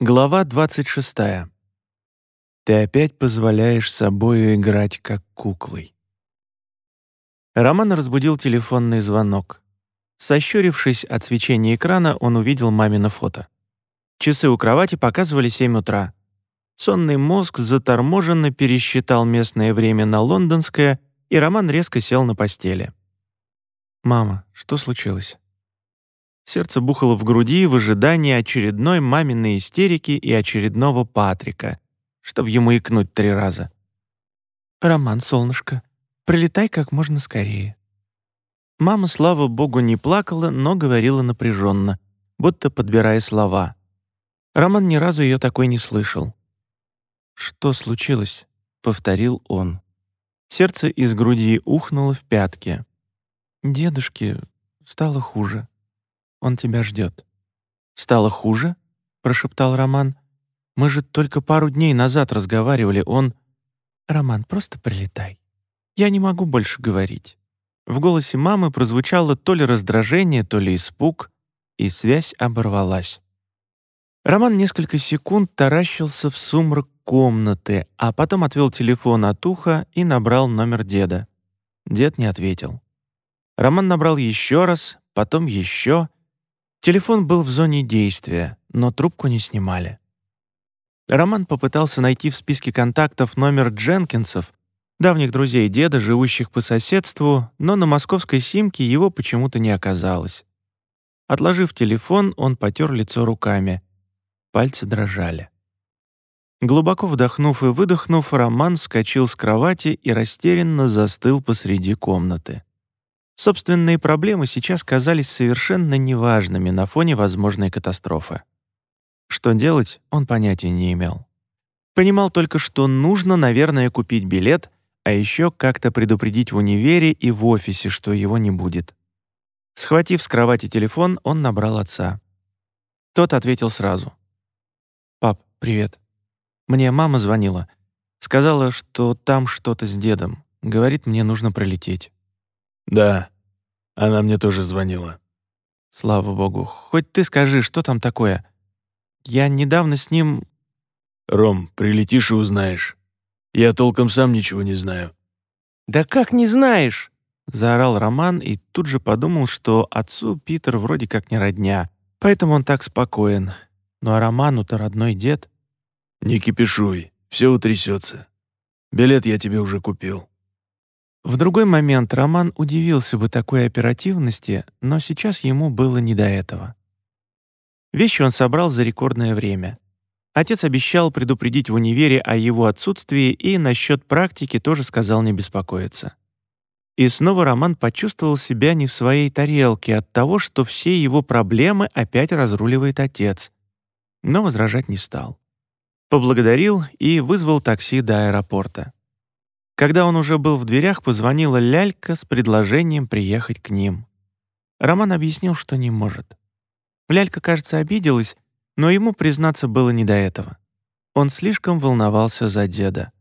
Глава 26. Ты опять позволяешь собою играть как куклой. Роман разбудил телефонный звонок. Сощурившись от свечения экрана, он увидел мамино фото. Часы у кровати показывали 7 утра. Сонный мозг заторможенно пересчитал местное время на лондонское, и Роман резко сел на постели. «Мама, что случилось?» Сердце бухало в груди в ожидании очередной маминой истерики и очередного Патрика, чтобы ему икнуть три раза. «Роман, солнышко, прилетай как можно скорее». Мама, слава богу, не плакала, но говорила напряженно, будто подбирая слова. Роман ни разу ее такой не слышал. «Что случилось?» — повторил он. Сердце из груди ухнуло в пятки. «Дедушке стало хуже», он тебя ждет». «Стало хуже?» — прошептал Роман. «Мы же только пару дней назад разговаривали, он...» «Роман, просто прилетай. Я не могу больше говорить». В голосе мамы прозвучало то ли раздражение, то ли испуг, и связь оборвалась. Роман несколько секунд таращился в сумрак комнаты, а потом отвел телефон от уха и набрал номер деда. Дед не ответил. Роман набрал еще раз, потом еще, Телефон был в зоне действия, но трубку не снимали. Роман попытался найти в списке контактов номер Дженкинсов, давних друзей деда, живущих по соседству, но на московской симке его почему-то не оказалось. Отложив телефон, он потер лицо руками. Пальцы дрожали. Глубоко вдохнув и выдохнув, Роман вскочил с кровати и растерянно застыл посреди комнаты. Собственные проблемы сейчас казались совершенно неважными на фоне возможной катастрофы. Что делать, он понятия не имел. Понимал только, что нужно, наверное, купить билет, а еще как-то предупредить в универе и в офисе, что его не будет. Схватив с кровати телефон, он набрал отца. Тот ответил сразу. «Пап, привет. Мне мама звонила. Сказала, что там что-то с дедом. Говорит, мне нужно пролететь». «Да, она мне тоже звонила». «Слава богу. Хоть ты скажи, что там такое? Я недавно с ним...» «Ром, прилетишь и узнаешь. Я толком сам ничего не знаю». «Да как не знаешь?» — заорал Роман и тут же подумал, что отцу Питер вроде как не родня, поэтому он так спокоен. Ну а Роману-то родной дед. «Не кипишуй, все утрясется. Билет я тебе уже купил». В другой момент Роман удивился бы такой оперативности, но сейчас ему было не до этого. Вещи он собрал за рекордное время. Отец обещал предупредить в универе о его отсутствии и насчет практики тоже сказал не беспокоиться. И снова Роман почувствовал себя не в своей тарелке от того, что все его проблемы опять разруливает отец. Но возражать не стал. Поблагодарил и вызвал такси до аэропорта. Когда он уже был в дверях, позвонила Лялька с предложением приехать к ним. Роман объяснил, что не может. Лялька, кажется, обиделась, но ему, признаться, было не до этого. Он слишком волновался за деда.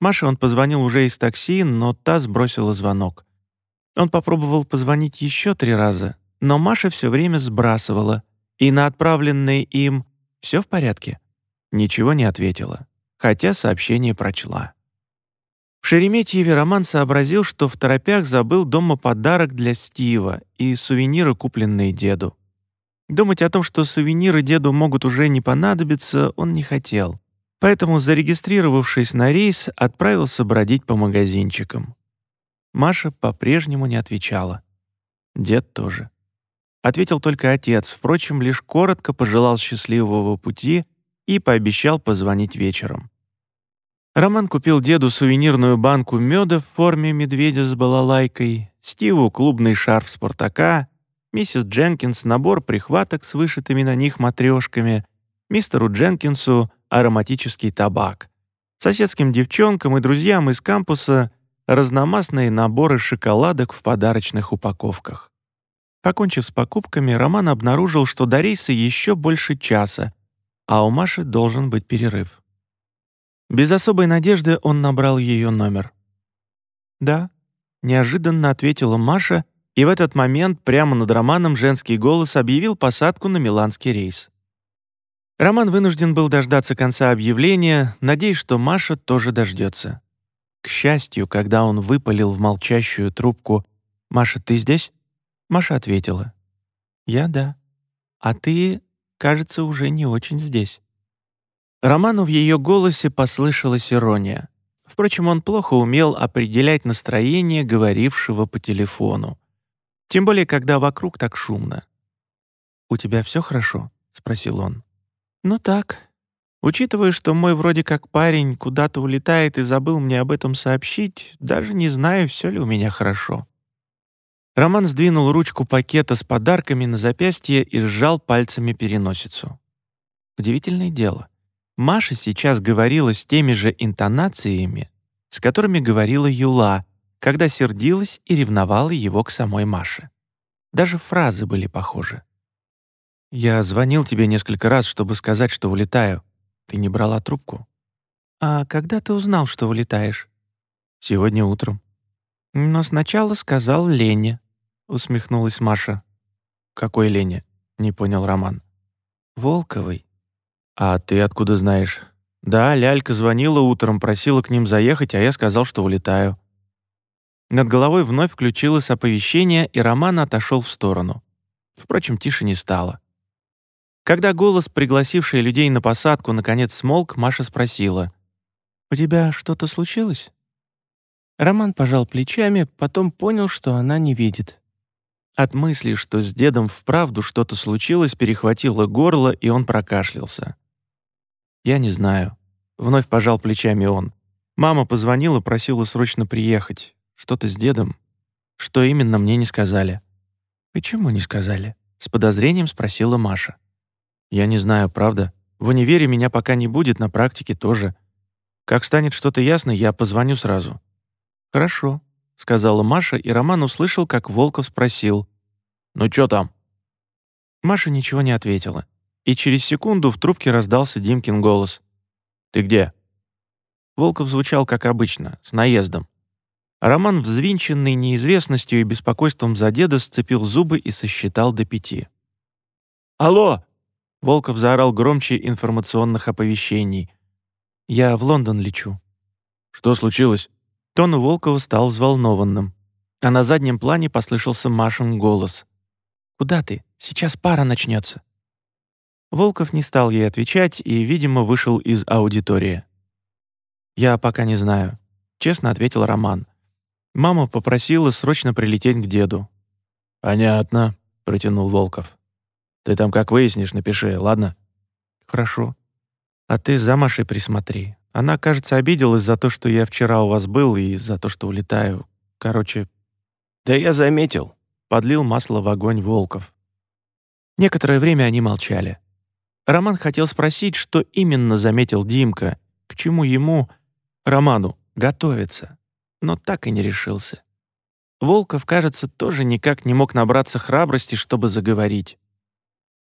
Маше он позвонил уже из такси, но та сбросила звонок. Он попробовал позвонить еще три раза, но Маша все время сбрасывала, и на отправленные им «все в порядке» ничего не ответила, хотя сообщение прочла. В Шереметьеве Роман сообразил, что в торопях забыл дома подарок для Стива и сувениры, купленные деду. Думать о том, что сувениры деду могут уже не понадобиться, он не хотел. Поэтому, зарегистрировавшись на рейс, отправился бродить по магазинчикам. Маша по-прежнему не отвечала. Дед тоже. Ответил только отец, впрочем, лишь коротко пожелал счастливого пути и пообещал позвонить вечером. Роман купил деду сувенирную банку меда в форме медведя с балалайкой, Стиву клубный шарф Спартака, миссис Дженкинс набор прихваток с вышитыми на них матрешками, мистеру Дженкинсу ароматический табак, соседским девчонкам и друзьям из кампуса разномастные наборы шоколадок в подарочных упаковках. Покончив с покупками, Роман обнаружил, что до рейса еще больше часа, а у Маши должен быть перерыв. Без особой надежды он набрал ее номер. «Да», — неожиданно ответила Маша, и в этот момент прямо над Романом женский голос объявил посадку на миланский рейс. Роман вынужден был дождаться конца объявления, надеясь, что Маша тоже дождется. К счастью, когда он выпалил в молчащую трубку «Маша, ты здесь?» Маша ответила «Я да. А ты, кажется, уже не очень здесь». Роману в ее голосе послышалась ирония. Впрочем, он плохо умел определять настроение говорившего по телефону. Тем более, когда вокруг так шумно. «У тебя все хорошо?» — спросил он. «Ну так. Учитывая, что мой вроде как парень куда-то улетает и забыл мне об этом сообщить, даже не знаю, все ли у меня хорошо». Роман сдвинул ручку пакета с подарками на запястье и сжал пальцами переносицу. Удивительное дело. Маша сейчас говорила с теми же интонациями, с которыми говорила Юла, когда сердилась и ревновала его к самой Маше. Даже фразы были похожи. «Я звонил тебе несколько раз, чтобы сказать, что улетаю. Ты не брала трубку». «А когда ты узнал, что улетаешь?» «Сегодня утром». «Но сначала сказал Лене», — усмехнулась Маша. «Какой Лене?» — не понял Роман. «Волковой». «А ты откуда знаешь?» «Да, Лялька звонила утром, просила к ним заехать, а я сказал, что улетаю». Над головой вновь включилось оповещение, и Роман отошел в сторону. Впрочем, тише не стало. Когда голос, пригласивший людей на посадку, наконец смолк, Маша спросила. «У тебя что-то случилось?» Роман пожал плечами, потом понял, что она не видит. От мысли, что с дедом вправду что-то случилось, перехватило горло, и он прокашлялся. «Я не знаю». Вновь пожал плечами он. «Мама позвонила, просила срочно приехать. Что-то с дедом. Что именно, мне не сказали». «Почему не сказали?» — с подозрением спросила Маша. Я не знаю, правда. В универе меня пока не будет, на практике тоже. Как станет что-то ясно, я позвоню сразу». «Хорошо», — сказала Маша, и Роман услышал, как Волков спросил. «Ну чё там?» Маша ничего не ответила. И через секунду в трубке раздался Димкин голос. «Ты где?» Волков звучал, как обычно, с наездом. Роман, взвинченный неизвестностью и беспокойством за деда, сцепил зубы и сосчитал до пяти. «Алло!» Волков заорал громче информационных оповещений. «Я в Лондон лечу». «Что случилось?» Тон Волкова стал взволнованным, а на заднем плане послышался Машин голос. «Куда ты? Сейчас пара начнется». Волков не стал ей отвечать и, видимо, вышел из аудитории. «Я пока не знаю», — честно ответил Роман. Мама попросила срочно прилететь к деду. «Понятно», — протянул Волков. Ты там как выяснишь, напиши, ладно?» «Хорошо. А ты за Машей присмотри. Она, кажется, обиделась за то, что я вчера у вас был, и за то, что улетаю. Короче...» «Да я заметил», — подлил масло в огонь Волков. Некоторое время они молчали. Роман хотел спросить, что именно заметил Димка, к чему ему, Роману, готовиться, но так и не решился. Волков, кажется, тоже никак не мог набраться храбрости, чтобы заговорить.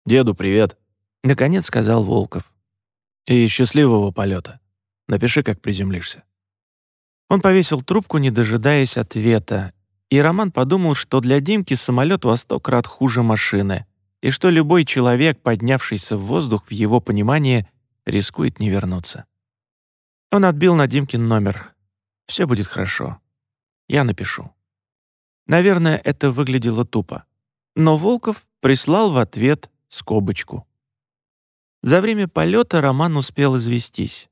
«Деду привет», — наконец сказал Волков. «И счастливого полета. Напиши, как приземлишься». Он повесил трубку, не дожидаясь ответа, и Роман подумал, что для Димки самолет во сто крат хуже машины, и что любой человек, поднявшийся в воздух, в его понимании, рискует не вернуться. Он отбил на Димкин номер. «Все будет хорошо. Я напишу». Наверное, это выглядело тупо. Но Волков прислал в ответ скобочку. За время полета Роман успел известись.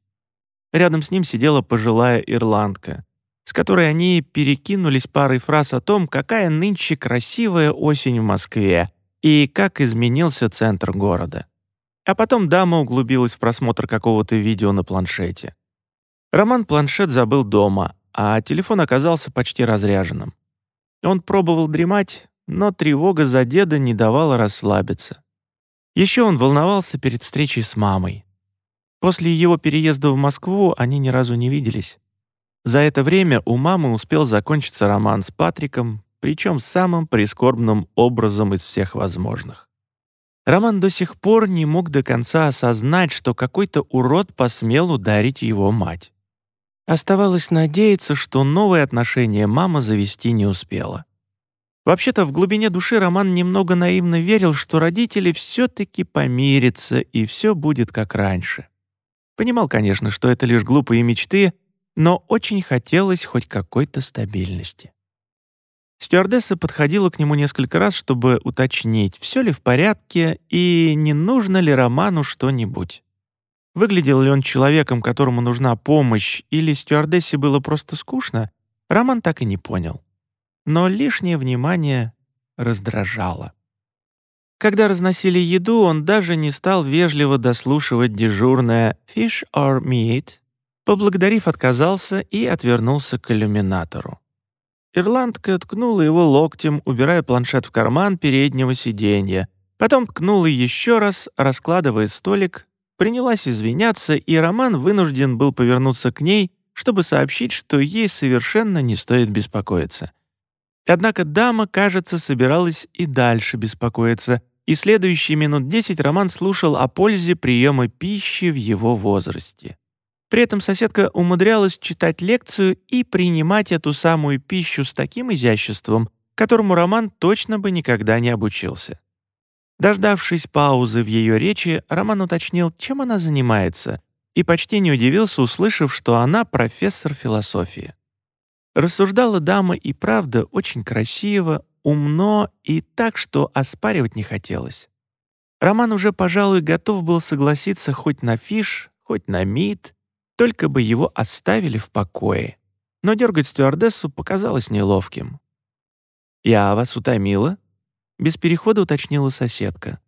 Рядом с ним сидела пожилая ирландка, с которой они перекинулись парой фраз о том, какая нынче красивая осень в Москве и как изменился центр города. А потом дама углубилась в просмотр какого-то видео на планшете. Роман планшет забыл дома, а телефон оказался почти разряженным. Он пробовал дремать, но тревога за деда не давала расслабиться. Еще он волновался перед встречей с мамой. После его переезда в Москву они ни разу не виделись. За это время у мамы успел закончиться роман с Патриком, причем самым прискорбным образом из всех возможных. Роман до сих пор не мог до конца осознать, что какой-то урод посмел ударить его мать. Оставалось надеяться, что новые отношения мама завести не успела. Вообще-то в глубине души Роман немного наивно верил, что родители все-таки помирятся и все будет как раньше. Понимал, конечно, что это лишь глупые мечты, но очень хотелось хоть какой-то стабильности. Стюардесса подходила к нему несколько раз, чтобы уточнить, все ли в порядке и не нужно ли Роману что-нибудь. Выглядел ли он человеком, которому нужна помощь, или стюардессе было просто скучно, Роман так и не понял. Но лишнее внимание раздражало. Когда разносили еду, он даже не стал вежливо дослушивать дежурное «fish or meat», поблагодарив, отказался и отвернулся к иллюминатору. Ирландка ткнула его локтем, убирая планшет в карман переднего сиденья. Потом ткнула еще раз, раскладывая столик, принялась извиняться, и Роман вынужден был повернуться к ней, чтобы сообщить, что ей совершенно не стоит беспокоиться. Однако дама, кажется, собиралась и дальше беспокоиться, и следующие минут десять Роман слушал о пользе приема пищи в его возрасте. При этом соседка умудрялась читать лекцию и принимать эту самую пищу с таким изяществом, которому Роман точно бы никогда не обучился. Дождавшись паузы в ее речи, Роман уточнил, чем она занимается, и почти не удивился, услышав, что она профессор философии. Рассуждала дама и правда очень красиво, умно и так, что оспаривать не хотелось. Роман уже, пожалуй, готов был согласиться хоть на фиш, хоть на мид, только бы его оставили в покое. Но дергать стюардессу показалось неловким. «Я вас утомила?» — без перехода уточнила соседка.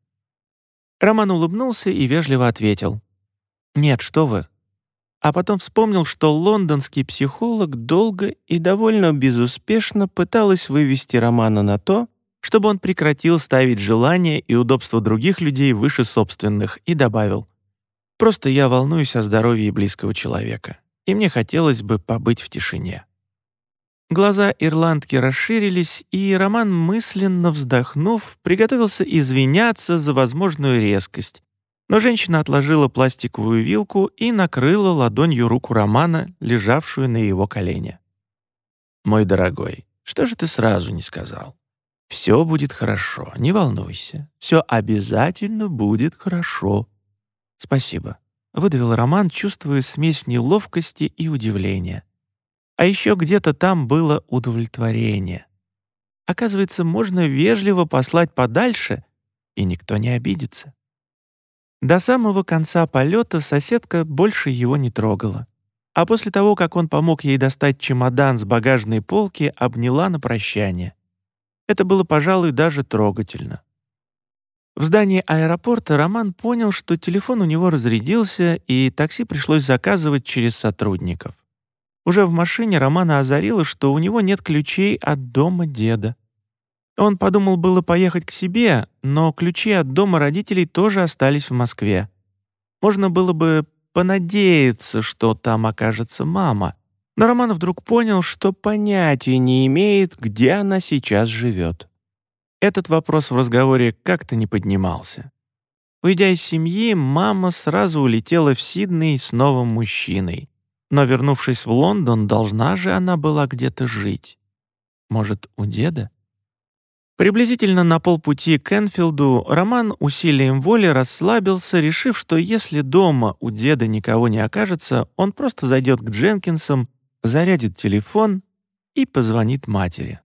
Роман улыбнулся и вежливо ответил. «Нет, что вы». А потом вспомнил, что лондонский психолог долго и довольно безуспешно пыталась вывести Романа на то, чтобы он прекратил ставить желания и удобства других людей выше собственных, и добавил Просто я волнуюсь о здоровье близкого человека, и мне хотелось бы побыть в тишине». Глаза ирландки расширились, и Роман, мысленно вздохнув, приготовился извиняться за возможную резкость. Но женщина отложила пластиковую вилку и накрыла ладонью руку Романа, лежавшую на его колене. «Мой дорогой, что же ты сразу не сказал? Все будет хорошо, не волнуйся. Все обязательно будет хорошо», «Спасибо», — выдавил Роман, чувствуя смесь неловкости и удивления. А еще где-то там было удовлетворение. Оказывается, можно вежливо послать подальше, и никто не обидится. До самого конца полета соседка больше его не трогала. А после того, как он помог ей достать чемодан с багажной полки, обняла на прощание. Это было, пожалуй, даже трогательно. В здании аэропорта Роман понял, что телефон у него разрядился, и такси пришлось заказывать через сотрудников. Уже в машине Романа озарило, что у него нет ключей от дома деда. Он подумал было поехать к себе, но ключи от дома родителей тоже остались в Москве. Можно было бы понадеяться, что там окажется мама, но Роман вдруг понял, что понятия не имеет, где она сейчас живет. Этот вопрос в разговоре как-то не поднимался. Уйдя из семьи, мама сразу улетела в Сидней с новым мужчиной. Но, вернувшись в Лондон, должна же она была где-то жить. Может, у деда? Приблизительно на полпути к Энфилду Роман усилием воли расслабился, решив, что если дома у деда никого не окажется, он просто зайдет к Дженкинсам, зарядит телефон и позвонит матери.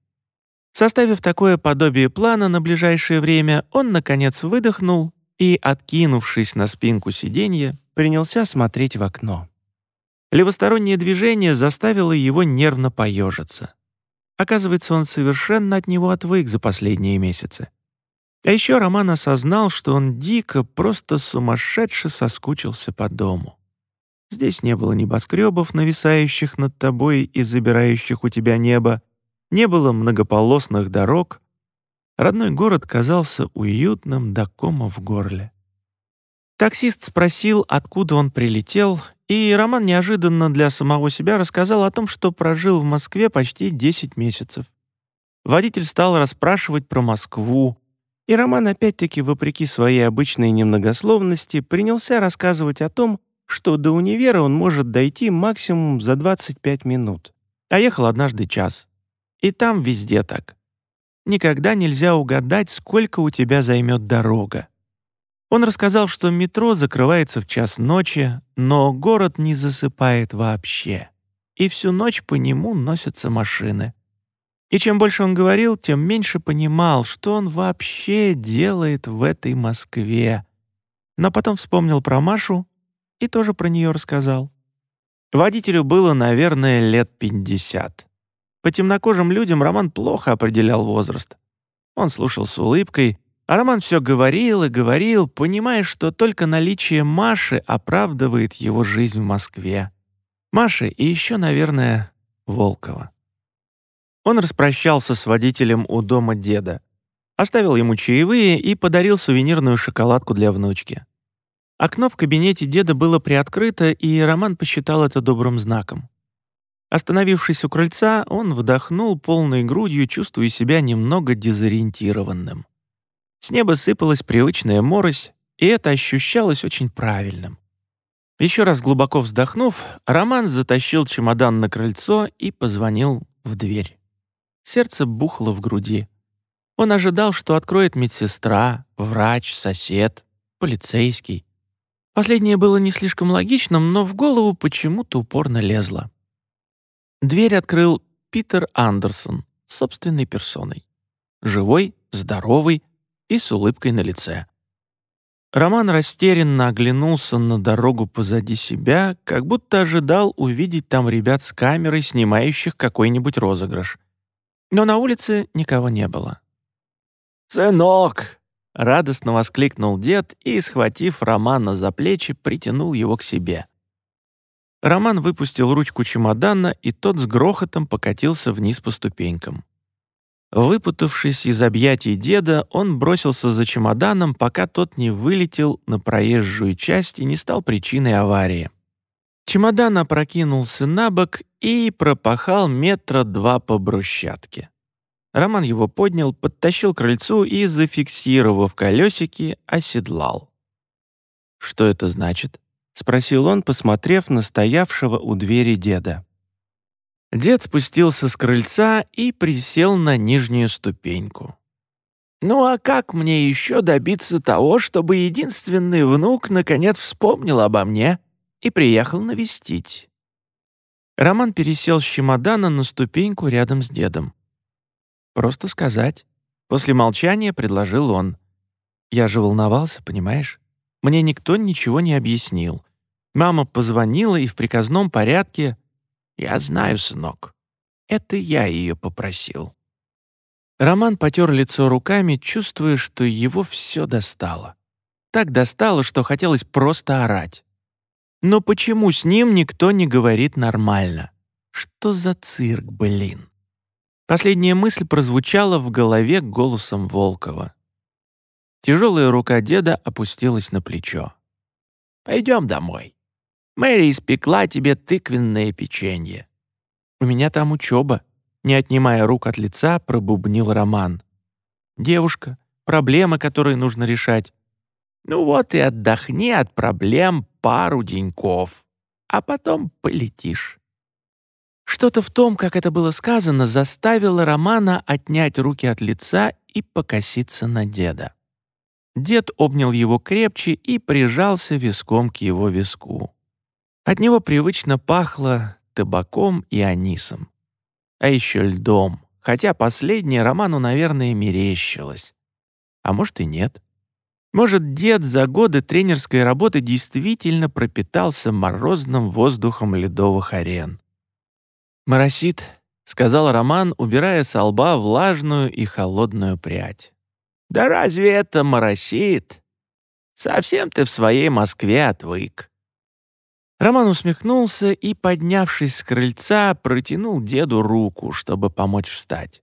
Составив такое подобие плана на ближайшее время, он, наконец, выдохнул и, откинувшись на спинку сиденья, принялся смотреть в окно. Левостороннее движение заставило его нервно поежиться. Оказывается, он совершенно от него отвык за последние месяцы. А еще Роман осознал, что он дико, просто сумасшедше соскучился по дому. Здесь не было небоскребов, нависающих над тобой и забирающих у тебя небо, не было многополосных дорог. Родной город казался уютным до кома в горле. Таксист спросил, откуда он прилетел, и Роман неожиданно для самого себя рассказал о том, что прожил в Москве почти 10 месяцев. Водитель стал расспрашивать про Москву, и Роман опять-таки, вопреки своей обычной немногословности, принялся рассказывать о том, что до универа он может дойти максимум за 25 минут, а ехал однажды час. И там везде так. никогда нельзя угадать, сколько у тебя займет дорога. Он рассказал, что метро закрывается в час ночи, но город не засыпает вообще, и всю ночь по нему носятся машины. И чем больше он говорил, тем меньше понимал, что он вообще делает в этой Москве. Но потом вспомнил про Машу и тоже про нее рассказал. Водителю было, наверное, лет пятьдесят. По темнокожим людям Роман плохо определял возраст. Он слушал с улыбкой, а Роман все говорил и говорил, понимая, что только наличие Маши оправдывает его жизнь в Москве. Маши и еще, наверное, Волкова. Он распрощался с водителем у дома деда, оставил ему чаевые и подарил сувенирную шоколадку для внучки. Окно в кабинете деда было приоткрыто, и Роман посчитал это добрым знаком. Остановившись у крыльца, он вдохнул полной грудью, чувствуя себя немного дезориентированным. С неба сыпалась привычная морось, и это ощущалось очень правильным. Еще раз глубоко вздохнув, Роман затащил чемодан на крыльцо и позвонил в дверь. Сердце бухло в груди. Он ожидал, что откроет медсестра, врач, сосед, полицейский. Последнее было не слишком логичным, но в голову почему-то упорно лезло. Дверь открыл Питер Андерсон собственной персоной. Живой, здоровый и с улыбкой на лице. Роман растерянно оглянулся на дорогу позади себя, как будто ожидал увидеть там ребят с камерой, снимающих какой-нибудь розыгрыш. Но на улице никого не было. «Сынок!» — радостно воскликнул дед и, схватив Романа за плечи, притянул его к себе. Роман выпустил ручку чемодана, и тот с грохотом покатился вниз по ступенькам. Выпутавшись из объятий деда, он бросился за чемоданом, пока тот не вылетел на проезжую часть и не стал причиной аварии. Чемодан опрокинулся на бок и пропахал метра два по брусчатке. Роман его поднял, подтащил к крыльцу и, зафиксировав колесики, оседлал. «Что это значит?» — спросил он, посмотрев на стоявшего у двери деда. Дед спустился с крыльца и присел на нижнюю ступеньку. «Ну а как мне еще добиться того, чтобы единственный внук наконец вспомнил обо мне и приехал навестить?» Роман пересел с чемодана на ступеньку рядом с дедом. «Просто сказать». После молчания предложил он. «Я же волновался, понимаешь? Мне никто ничего не объяснил. Мама позвонила и в приказном порядке «Я знаю, сынок. Это я ее попросил». Роман потер лицо руками, чувствуя, что его все достало. Так достало, что хотелось просто орать. Но почему с ним никто не говорит нормально? Что за цирк, блин? Последняя мысль прозвучала в голове голосом Волкова. Тяжелая рука деда опустилась на плечо. «Пойдем домой. Мэри испекла тебе тыквенное печенье». «У меня там учеба», — не отнимая рук от лица, пробубнил Роман. «Девушка, проблемы, которые нужно решать». «Ну вот и отдохни от проблем пару деньков, а потом полетишь». Что-то в том, как это было сказано, заставило Романа отнять руки от лица и покоситься на деда. Дед обнял его крепче и прижался виском к его виску. От него привычно пахло табаком и анисом. А еще льдом, хотя последнее Роману, наверное, мерещилось. А может и нет. Может, дед за годы тренерской работы действительно пропитался морозным воздухом ледовых арен. «Моросит», — сказал Роман, убирая со лба влажную и холодную прядь. «Да разве это моросит? Совсем ты в своей Москве отвык. Роман усмехнулся и, поднявшись с крыльца, протянул деду руку, чтобы помочь встать.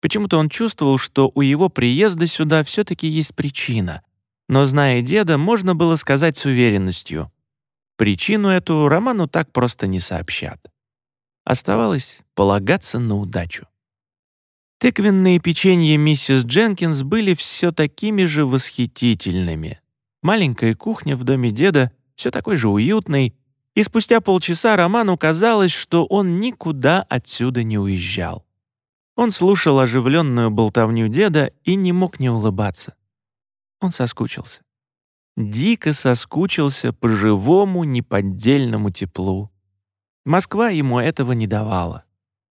Почему-то он чувствовал, что у его приезда сюда все-таки есть причина. Но, зная деда, можно было сказать с уверенностью. Причину эту Роману так просто не сообщат. Оставалось полагаться на удачу. Тыквенные печенья миссис Дженкинс были все такими же восхитительными. Маленькая кухня в доме деда — все такой же уютный, и спустя полчаса Роману казалось, что он никуда отсюда не уезжал. Он слушал оживленную болтовню деда и не мог не улыбаться. Он соскучился. Дико соскучился по живому, неподдельному теплу. Москва ему этого не давала.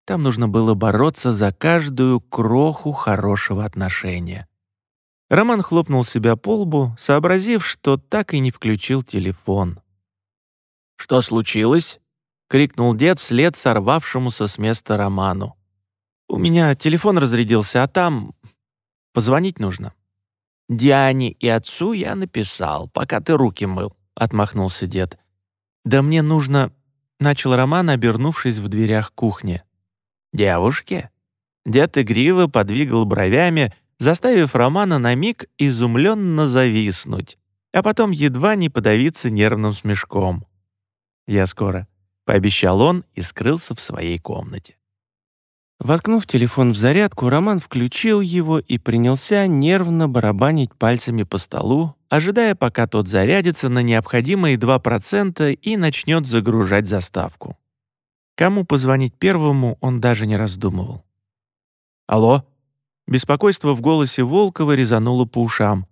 Там нужно было бороться за каждую кроху хорошего отношения. Роман хлопнул себя по лбу, сообразив, что так и не включил телефон. «Что случилось?» — крикнул дед вслед сорвавшемуся с места Роману. «У меня телефон разрядился, а там... Позвонить нужно». «Диане и отцу я написал, пока ты руки мыл», — отмахнулся дед. «Да мне нужно...» — начал Роман, обернувшись в дверях кухни. «Девушке?» Дед игриво подвигал бровями, заставив Романа на миг изумленно зависнуть, а потом едва не подавиться нервным смешком. «Я скоро», — пообещал он и скрылся в своей комнате. Воткнув телефон в зарядку, Роман включил его и принялся нервно барабанить пальцами по столу, ожидая, пока тот зарядится на необходимые 2% и начнет загружать заставку. Кому позвонить первому, он даже не раздумывал. «Алло?» Беспокойство в голосе Волкова резануло по ушам.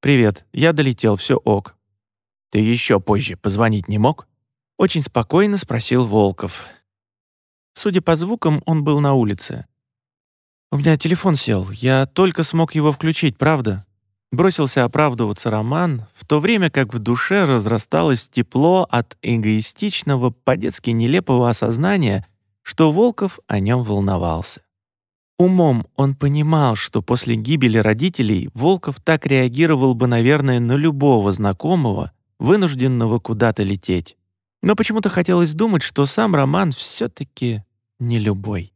«Привет, я долетел, все ок». «Ты еще позже позвонить не мог?» Очень спокойно спросил Волков. Судя по звукам, он был на улице. «У меня телефон сел, я только смог его включить, правда?» Бросился оправдываться Роман, в то время как в душе разрасталось тепло от эгоистичного, по-детски нелепого осознания, что Волков о нем волновался. Умом он понимал, что после гибели родителей Волков так реагировал бы, наверное, на любого знакомого, вынужденного куда-то лететь. Но почему-то хотелось думать, что сам Роман все-таки не любой.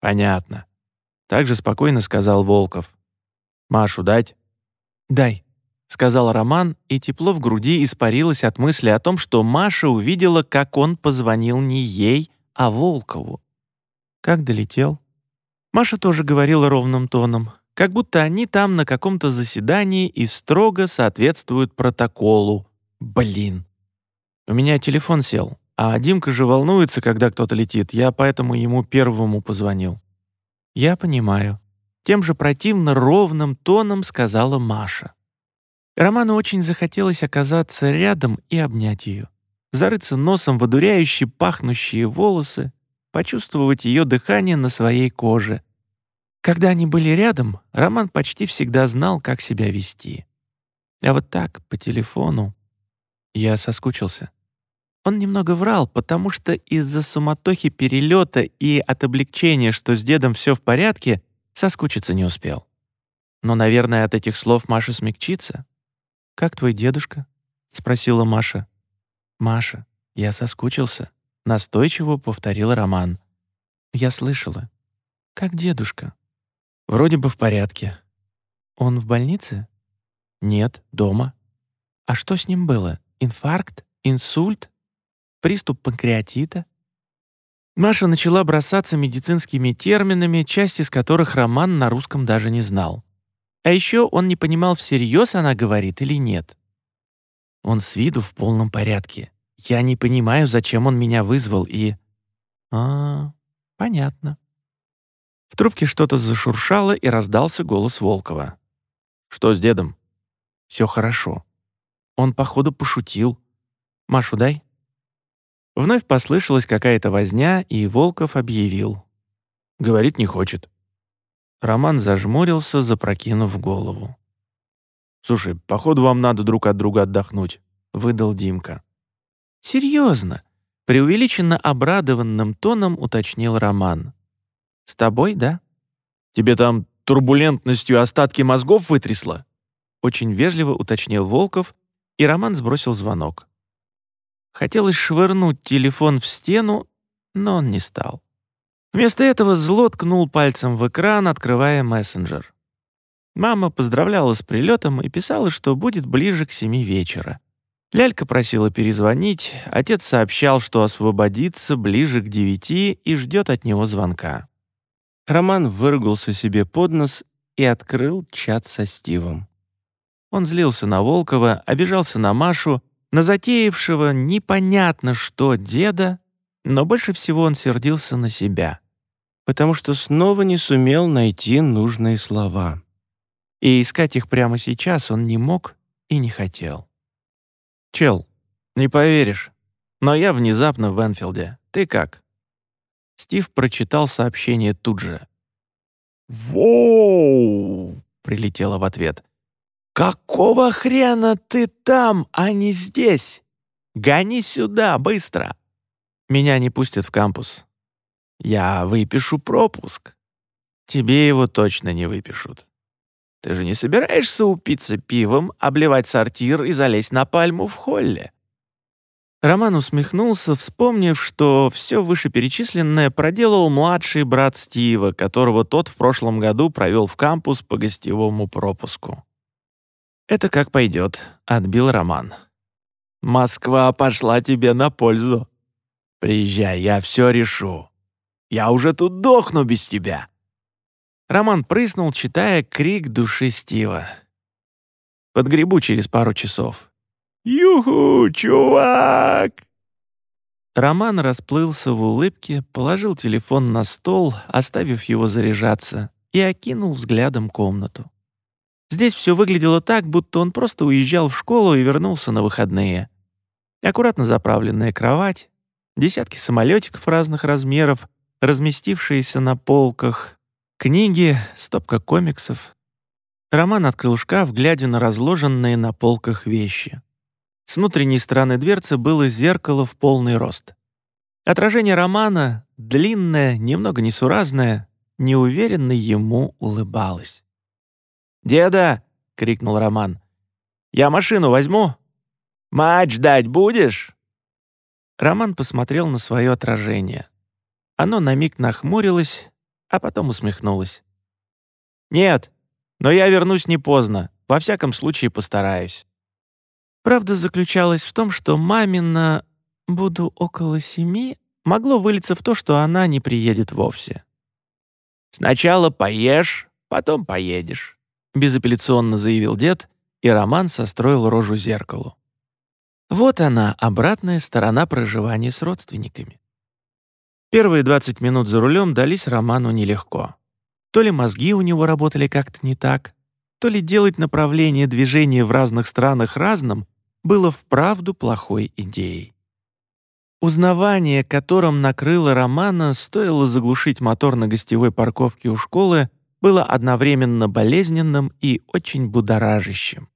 «Понятно», — также спокойно сказал Волков. «Машу дать?» «Дай», — сказал Роман, и тепло в груди испарилось от мысли о том, что Маша увидела, как он позвонил не ей, а Волкову. «Как долетел?» Маша тоже говорила ровным тоном, как будто они там на каком-то заседании и строго соответствуют протоколу. Блин. У меня телефон сел, а Димка же волнуется, когда кто-то летит, я поэтому ему первому позвонил. Я понимаю. Тем же противно ровным тоном сказала Маша. Роману очень захотелось оказаться рядом и обнять ее, зарыться носом в одуряющие пахнущие волосы, почувствовать ее дыхание на своей коже. Когда они были рядом, Роман почти всегда знал, как себя вести. А вот так, по телефону, я соскучился. Он немного врал, потому что из-за суматохи перелета и от облегчения, что с дедом все в порядке, соскучиться не успел. Но, наверное, от этих слов Маша смягчится. «Как твой дедушка?» — спросила Маша. «Маша, я соскучился», Настойчиво повторил Роман. Я слышала. Как дедушка? Вроде бы в порядке. Он в больнице? Нет, дома. А что с ним было? Инфаркт? Инсульт? Приступ панкреатита? Маша начала бросаться медицинскими терминами, часть из которых Роман на русском даже не знал. А еще он не понимал, всерьез она говорит или нет. Он с виду в полном порядке. Я не понимаю, зачем он меня вызвал и... А, понятно. В трубке что-то зашуршало, и раздался голос Волкова. «Что с дедом?» «Все хорошо. Он, походу, пошутил. Машу дай». Вновь послышалась какая-то возня, и Волков объявил. «Говорит, не хочет». Роман зажмурился, запрокинув голову. «Слушай, походу, вам надо друг от друга отдохнуть», — выдал Димка. «Серьезно?» — преувеличенно обрадованным тоном уточнил Роман. «С тобой, да?» «Тебе там турбулентностью остатки мозгов вытрясло?» Очень вежливо уточнил Волков, и Роман сбросил звонок. Хотелось швырнуть телефон в стену, но он не стал. Вместо этого зло ткнул пальцем в экран, открывая мессенджер. Мама поздравляла с прилетом и писала, что будет ближе к семи вечера. Лялька просила перезвонить, отец сообщал, что освободится ближе к девяти и ждет от него звонка. Роман выругался себе под нос и открыл чат со Стивом. Он злился на Волкова, обижался на Машу, на затеявшего непонятно что деда, но больше всего он сердился на себя. потому что снова не сумел найти нужные слова. И искать их прямо сейчас он не мог и не хотел. «Чел, не поверишь, но я внезапно в Энфилде. Ты как?» Стив прочитал сообщение тут же. «Воу!» — прилетело в ответ. «Какого хрена ты там, а не здесь? Гони сюда, быстро!» «Меня не пустят в кампус. Я выпишу пропуск. Тебе его точно не выпишут. Ты же не собираешься упиться пивом, обливать сортир и залезть на пальму в холле?» Роман усмехнулся, вспомнив, что все вышеперечисленное проделал младший брат Стива, которого тот в прошлом году провел в кампус по гостевому пропуску. «Это как пойдет», — отбил Роман. «Москва пошла тебе на пользу. Приезжай, я все решу. Я уже тут дохну без тебя». Роман прыснул, читая крик души Стива. «Подгребу через пару часов. «Юху, чувак!» Роман расплылся в улыбке, положил телефон на стол, оставив его заряжаться, и окинул взглядом комнату. Здесь все выглядело так, будто он просто уезжал в школу и вернулся на выходные. Аккуратно заправленная кровать, десятки самолетиков разных размеров, разместившиеся на полках, книги, стопка комиксов. Роман открыл шкаф, глядя на разложенные на полках вещи. С внутренней стороны дверцы было зеркало в полный рост. Отражение романа, длинное, немного несуразное, неуверенно ему улыбалось. «Деда!» — крикнул Роман. «Я машину возьму? Матч дать будешь?» Роман посмотрел на свое отражение. Оно на миг нахмурилось, а потом усмехнулось. «Нет, но я вернусь не поздно. Во всяком случае постараюсь». Правда заключалась в том, что мамина «буду около семи» могло вылиться в то, что она не приедет вовсе. «Сначала поешь, потом поедешь», — безапелляционно заявил дед, и Роман состроил рожу зеркалу. Вот она, обратная сторона проживания с родственниками. Первые 20 минут за рулем дались Роману нелегко. То ли мозги у него работали как-то не так, то ли делать направление движения в разных странах разным было вправду плохой идеей. Узнавание, которым накрыло Романа, стоило заглушить мотор на гостевой парковке у школы, было одновременно болезненным и очень будоражащим.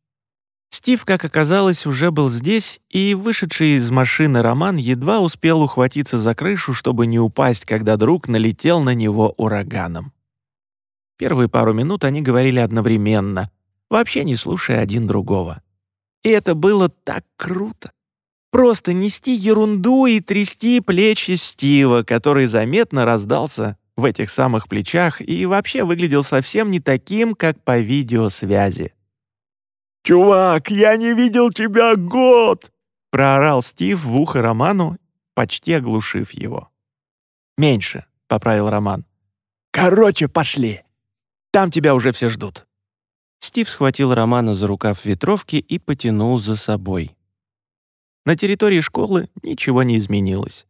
Стив, как оказалось, уже был здесь, и вышедший из машины Роман едва успел ухватиться за крышу, чтобы не упасть, когда друг налетел на него ураганом. Первые пару минут они говорили одновременно, вообще не слушая один другого. И это было так круто. Просто нести ерунду и трясти плечи Стива, который заметно раздался в этих самых плечах и вообще выглядел совсем не таким, как по видеосвязи. «Чувак, я не видел тебя год!» — проорал Стив в ухо Роману, почти оглушив его. «Меньше», — поправил Роман. «Короче, пошли. Там тебя уже все ждут». Стив схватил Романа за рукав ветровки и потянул за собой. На территории школы ничего не изменилось.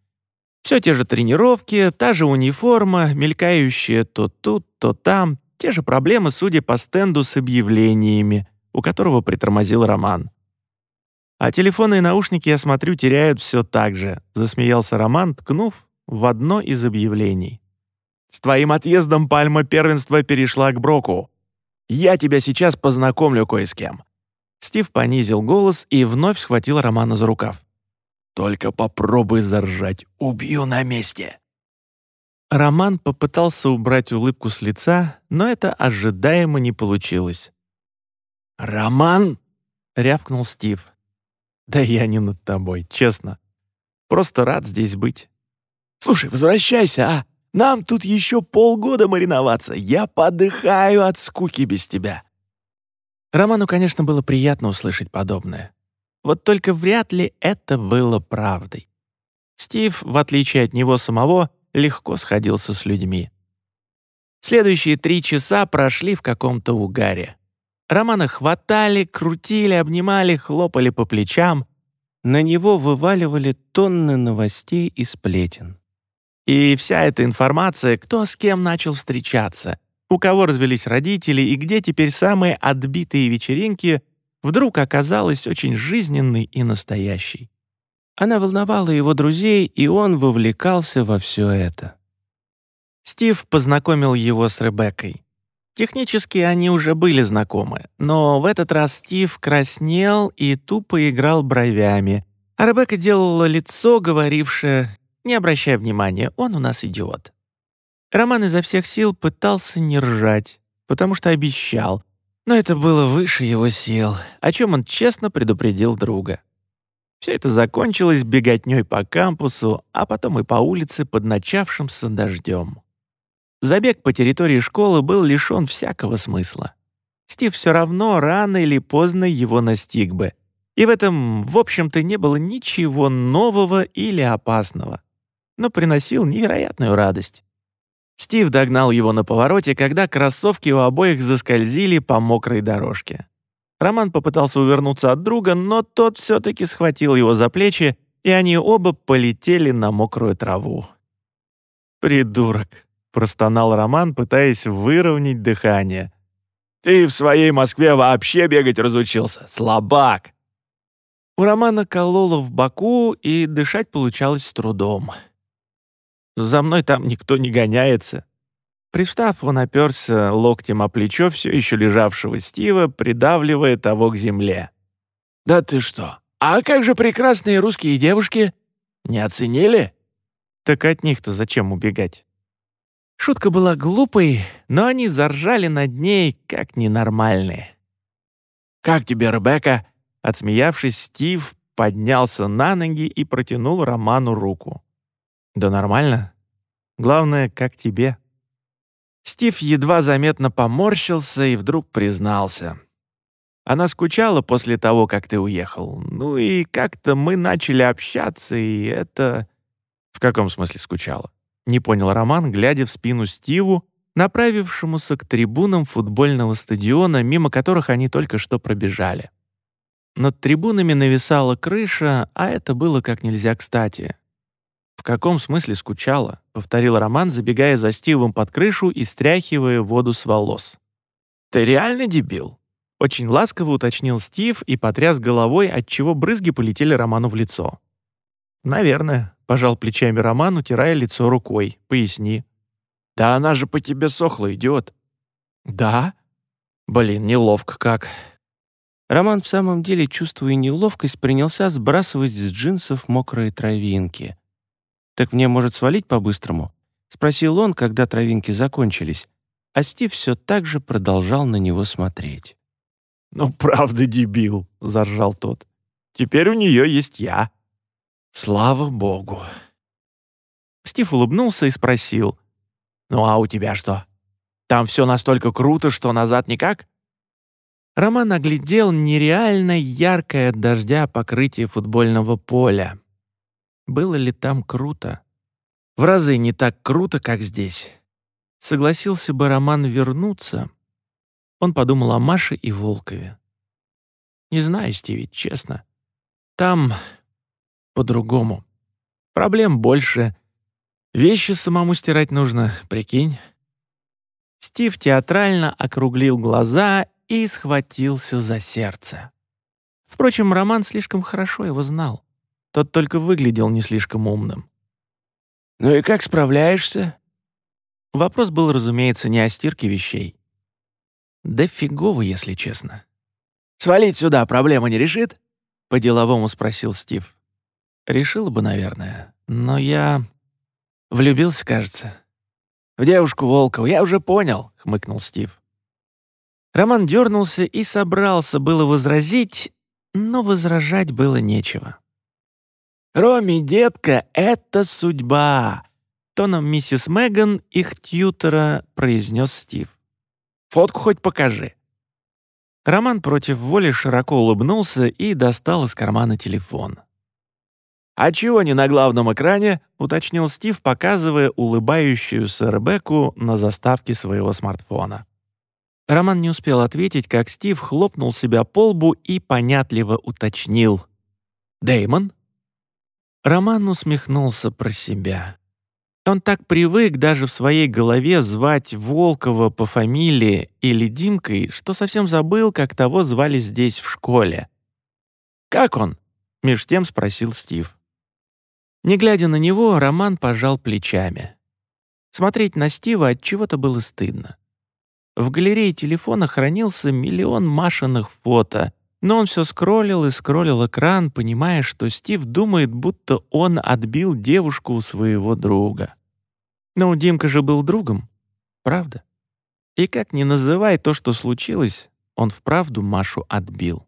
Все те же тренировки, та же униформа, мелькающая то тут, то там, те же проблемы, судя по стенду с объявлениями, у которого притормозил Роман. «А телефоны и наушники, я смотрю, теряют все так же», — засмеялся Роман, ткнув в одно из объявлений. «С твоим отъездом пальма первенства перешла к Броку. Я тебя сейчас познакомлю кое с кем». Стив понизил голос и вновь схватил Романа за рукав. «Только попробуй заржать, убью на месте!» Роман попытался убрать улыбку с лица, но это ожидаемо не получилось. «Роман!» — рявкнул Стив. «Да я не над тобой, честно. Просто рад здесь быть». «Слушай, возвращайся, а! Нам тут еще полгода мариноваться. Я подыхаю от скуки без тебя». Роману, конечно, было приятно услышать подобное. Вот только вряд ли это было правдой. Стив, в отличие от него самого, легко сходился с людьми. Следующие три часа прошли в каком-то угаре. Романа хватали, крутили, обнимали, хлопали по плечам. На него вываливали тонны новостей и сплетен. И вся эта информация, кто с кем начал встречаться, у кого развелись родители и где теперь самые отбитые вечеринки, вдруг оказалась очень жизненной и настоящей. Она волновала его друзей, и он вовлекался во все это. Стив познакомил его с Ребеккой. Технически они уже были знакомы, но в этот раз Стив краснел и тупо играл бровями, а Ребекка делала лицо, говорившее «Не обращай внимания, он у нас идиот». Роман изо всех сил пытался не ржать, потому что обещал, но это было выше его сил, о чем он честно предупредил друга. Все это закончилось беготней по кампусу, а потом и по улице под начавшимся дождем. Забег по территории школы был лишен всякого смысла. Стив все равно рано или поздно его настиг бы. И в этом, в общем-то, не было ничего нового или опасного. Но приносил невероятную радость. Стив догнал его на повороте, когда кроссовки у обоих заскользили по мокрой дорожке. Роман попытался увернуться от друга, но тот все-таки схватил его за плечи, и они оба полетели на мокрую траву. «Придурок», простонал Роман, пытаясь выровнять дыхание. «Ты в своей Москве вообще бегать разучился, слабак!» У Романа кололо в боку, и дышать получалось с трудом. «За мной там никто не гоняется». Привстав, он оперся локтем о плечо все еще лежавшего Стива, придавливая того к земле. «Да ты что? А как же прекрасные русские девушки? Не оценили?» «Так от них-то зачем убегать?» Шутка была глупой, но они заржали над ней, как ненормальные. «Как тебе, Ребекка?» Отсмеявшись, Стив поднялся на ноги и протянул Роману руку. «Да нормально. Главное, как тебе». Стив едва заметно поморщился и вдруг признался. «Она скучала после того, как ты уехал. Ну и как-то мы начали общаться, и это...» «В каком смысле скучала?» Не понял Роман, глядя в спину Стиву, направившемуся к трибунам футбольного стадиона, мимо которых они только что пробежали. Над трибунами нависала крыша, а это было как нельзя кстати. «В каком смысле скучала?» — повторил Роман, забегая за Стивом под крышу и стряхивая воду с волос. «Ты реально дебил?» Очень ласково уточнил Стив и потряс головой, отчего брызги полетели Роману в лицо. «Наверное», — пожал плечами Роман, утирая лицо рукой. «Поясни». «Да она же по тебе сохла, идиот». «Да?» «Блин, неловко как». Роман в самом деле, чувствуя неловкость, принялся сбрасывать с джинсов мокрые травинки. «Так мне может свалить по-быстрому?» — спросил он, когда травинки закончились, а Стив все так же продолжал на него смотреть. «Ну, правда, дебил», — заржал тот. «Теперь у нее есть я». Слава богу. Стив улыбнулся и спросил. «Ну а у тебя что? Там все настолько круто, что назад никак?» Роман оглядел нереально яркое дождя покрытие футбольного поля. Было ли там круто? В разы не так круто, как здесь. Согласился бы Роман вернуться. Он подумал о Маше и Волкове. Не знаю, Стиви, честно. Там по-другому. Проблем больше. Вещи самому стирать нужно, прикинь. Стив театрально округлил глаза и схватился за сердце. Впрочем, Роман слишком хорошо его знал. Тот только выглядел не слишком умным. «Ну и как справляешься?» Вопрос был, разумеется, не о стирке вещей. Да фигово, если честно. «Свалить сюда проблема не решит?» — по-деловому спросил Стив. Решила бы, наверное. Но я... Влюбился, кажется. «В девушку Волкову, я уже понял», — хмыкнул Стив. Роман дернулся и собрался было возразить, но возражать было нечего. «Роми, детка, это судьба!» Тоном миссис Меган, их тьютера, произнес Стив. «Фотку хоть покажи». Роман против воли широко улыбнулся и достал из кармана телефон. «А чего не на главном экране?» — уточнил Стив, показывая улыбающуюся Ребекку на заставке своего смартфона. Роман не успел ответить, как Стив хлопнул себя по лбу и понятливо уточнил. Дэймон? Роман усмехнулся про себя. Он так привык даже в своей голове звать Волкова по фамилии или Димкой, что совсем забыл, как того звали здесь в школе. «Как он?» — меж тем спросил Стив. Не глядя на него, Роман пожал плечами. Смотреть на Стива от чего-то было стыдно. В галерее телефона хранился миллион Машиных фото, но он все скроллил и скроллил экран, понимая, что Стив думает, будто он отбил девушку у своего друга. Но Димка же был другом, правда? И как ни называй то, что случилось, он вправду Машу отбил.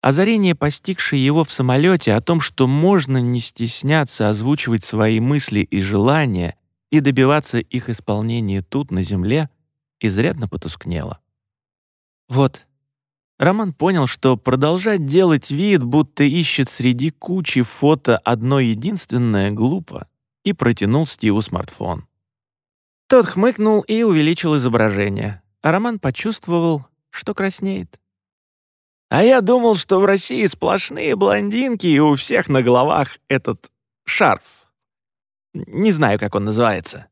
Озарение, постигшее его в самолете о том, что можно не стесняться озвучивать свои мысли и желания и добиваться их исполнения тут, на земле, изрядно потускнело. Вот. Роман понял, что продолжать делать вид, будто ищет среди кучи фото одно единственное, глупо, и протянул Стиву смартфон. Тот хмыкнул и увеличил изображение, а Роман почувствовал, что краснеет. «А я думал, что в России сплошные блондинки, и у всех на головах этот шарф. Не знаю, как он называется».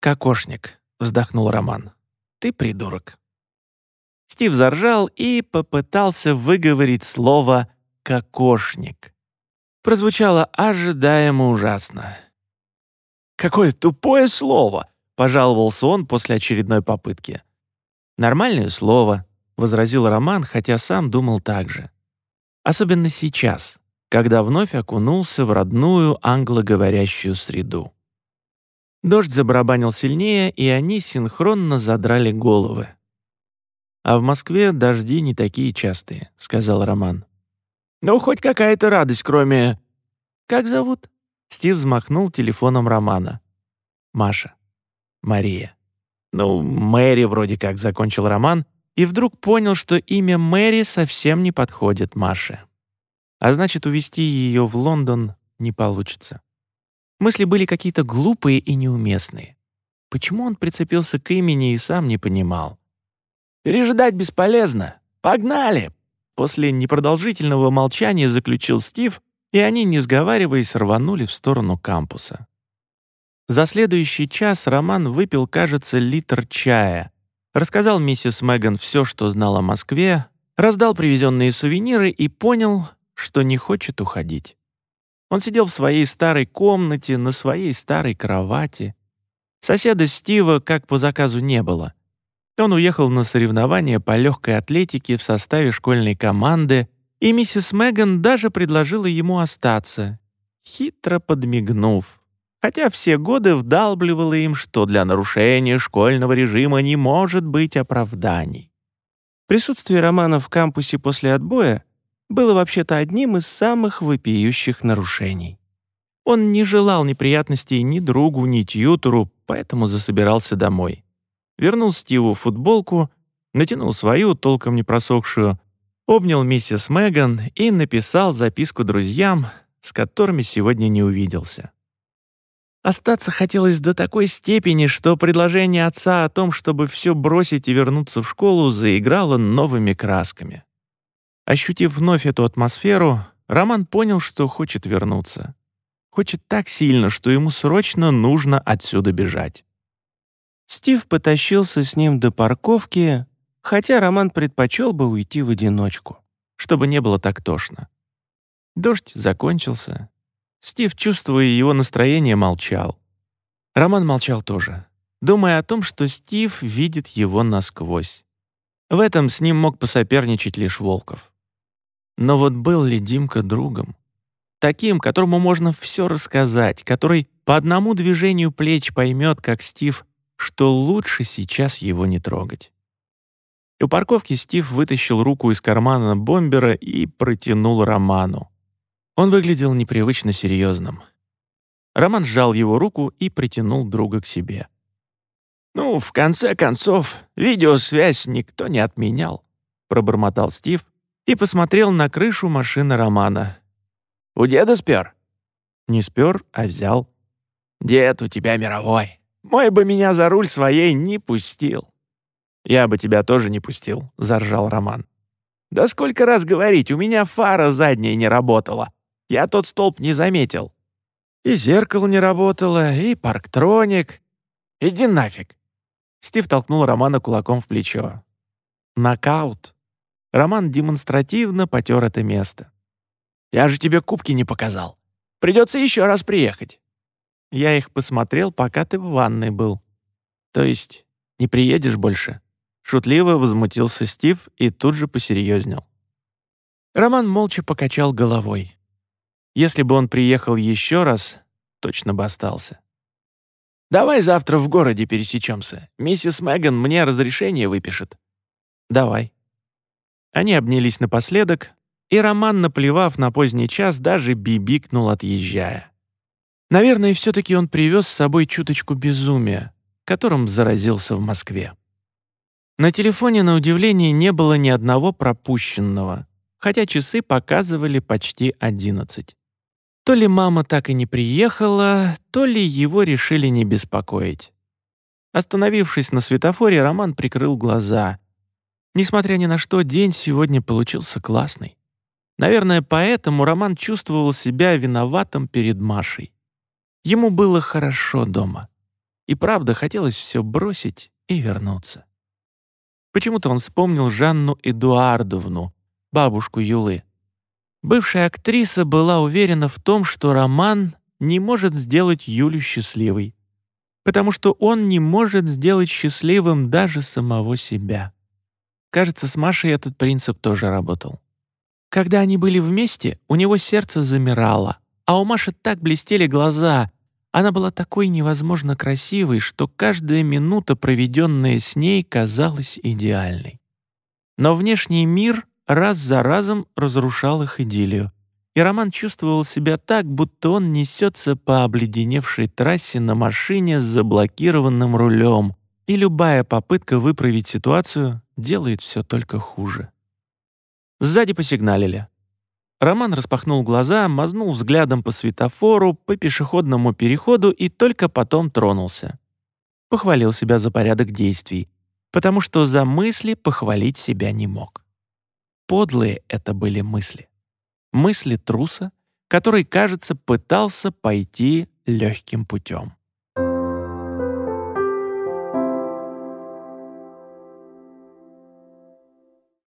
«Кокошник», — вздохнул Роман. «Ты придурок». Стив заржал и попытался выговорить слово «кокошник». Прозвучало ожидаемо ужасно. «Какое тупое слово!» — пожаловался он после очередной попытки. «Нормальное слово», — возразил Роман, хотя сам думал так же. Особенно сейчас, когда вновь окунулся в родную англоговорящую среду. Дождь забарабанил сильнее, и они синхронно задрали головы. «А в Москве дожди не такие частые», — сказал Роман. «Ну, хоть какая-то радость, кроме...» «Как зовут?» Стив взмахнул телефоном Романа. «Маша. Мария». «Ну, Мэри вроде как», — закончил Роман, и вдруг понял, что имя Мэри совсем не подходит Маше. А значит, увезти ее в Лондон не получится. Мысли были какие-то глупые и неуместные. Почему он прицепился к имени и сам не понимал? «Пережидать бесполезно. Погнали!» После непродолжительного молчания заключил Стив, и они, не сговариваясь, рванули в сторону кампуса. За следующий час Роман выпил, кажется, литр чая, рассказал миссис Меган все, что знал о Москве, раздал привезенные сувениры и понял, что не хочет уходить. Он сидел в своей старой комнате, на своей старой кровати. Соседа Стива как по заказу не было. Он уехал на соревнования по легкой атлетике в составе школьной команды, и миссис Меган даже предложила ему остаться, хитро подмигнув. Хотя все годы вдалбливала им, что для нарушения школьного режима не может быть оправданий. Присутствие Романа в кампусе после отбоя было вообще-то одним из самых вопиющих нарушений. Он не желал неприятностей ни другу, ни тьютору, поэтому засобирался домой. Вернул Стиву футболку, натянул свою, толком не просохшую, обнял миссис Меган и написал записку друзьям, с которыми сегодня не увиделся. Остаться хотелось до такой степени, что предложение отца о том, чтобы все бросить и вернуться в школу, заиграло новыми красками. Ощутив вновь эту атмосферу, Роман понял, что хочет вернуться. Хочет так сильно, что ему срочно нужно отсюда бежать. Стив потащился с ним до парковки, хотя Роман предпочел бы уйти в одиночку, чтобы не было так тошно. Дождь закончился. Стив, чувствуя его настроение, молчал. Роман молчал тоже, думая о том, что Стив видит его насквозь. В этом с ним мог посоперничать лишь Волков. Но вот был ли Димка другом? Таким, которому можно все рассказать, который по одному движению плеч поймет, как Стив, что лучше сейчас его не трогать. У парковки Стив вытащил руку из кармана бомбера и протянул Роману. Он выглядел непривычно серьезным. Роман сжал его руку и притянул друга к себе. «Ну, в конце концов, видеосвязь никто не отменял», — пробормотал Стив, и посмотрел на крышу машины Романа. «У деда спер?» «Не спер, а взял». «Дед у тебя мировой. Мой бы меня за руль своей не пустил». «Я бы тебя тоже не пустил», — заржал Роман. «Да сколько раз говорить, у меня фара задняя не работала. Я тот столб не заметил». И зеркало не работало, и парктроник. Иди нафиг!» Стив толкнул Романа кулаком в плечо. Нокаут. Роман демонстративно потер это место. «Я же тебе кубки не показал. Придется еще раз приехать». «Я их посмотрел, пока ты в ванной был». «То есть не приедешь больше?» Шутливо возмутился Стив и тут же посерьезнел. Роман молча покачал головой. Если бы он приехал еще раз, точно бы остался. «Давай завтра в городе пересечемся. Миссис Меган мне разрешение выпишет». «Давай». Они обнялись напоследок, и Роман, наплевав на поздний час, даже бибикнул, отъезжая. Наверное, все-таки он привез с собой чуточку безумия, которым заразился в Москве. На телефоне, на удивление, не было ни одного пропущенного, хотя часы показывали почти одиннадцать. То ли мама так и не приехала, то ли его решили не беспокоить. Остановившись на светофоре, Роман прикрыл глаза. Несмотря ни на что, день сегодня получился классный. Наверное, поэтому Роман чувствовал себя виноватым перед Машей. Ему было хорошо дома. И правда, хотелось все бросить и вернуться. Почему-то он вспомнил Жанну Эдуардовну, бабушку Юлы. Бывшая актриса была уверена в том, что Роман не может сделать Юлю счастливой, потому что он не может сделать счастливым даже самого себя. Кажется, с Машей этот принцип тоже работал. Когда они были вместе, у него сердце замирало, а у Маши так блестели глаза. Она была такой невозможно красивой, что каждая минута, проведенная с ней, казалась идеальной. Но внешний мир раз за разом разрушал их идиллию, и Роман чувствовал себя так, будто он несется по обледеневшей трассе на машине с заблокированным рулем, и любая попытка выправить ситуацию делает все только хуже. Сзади посигналили. Роман распахнул глаза, мазнул взглядом по светофору, по пешеходному переходу и только потом тронулся. Похвалил себя за порядок действий, потому что за мысли похвалить себя не мог. Подлые это были мысли. Мысли труса, который, кажется, пытался пойти легким путем.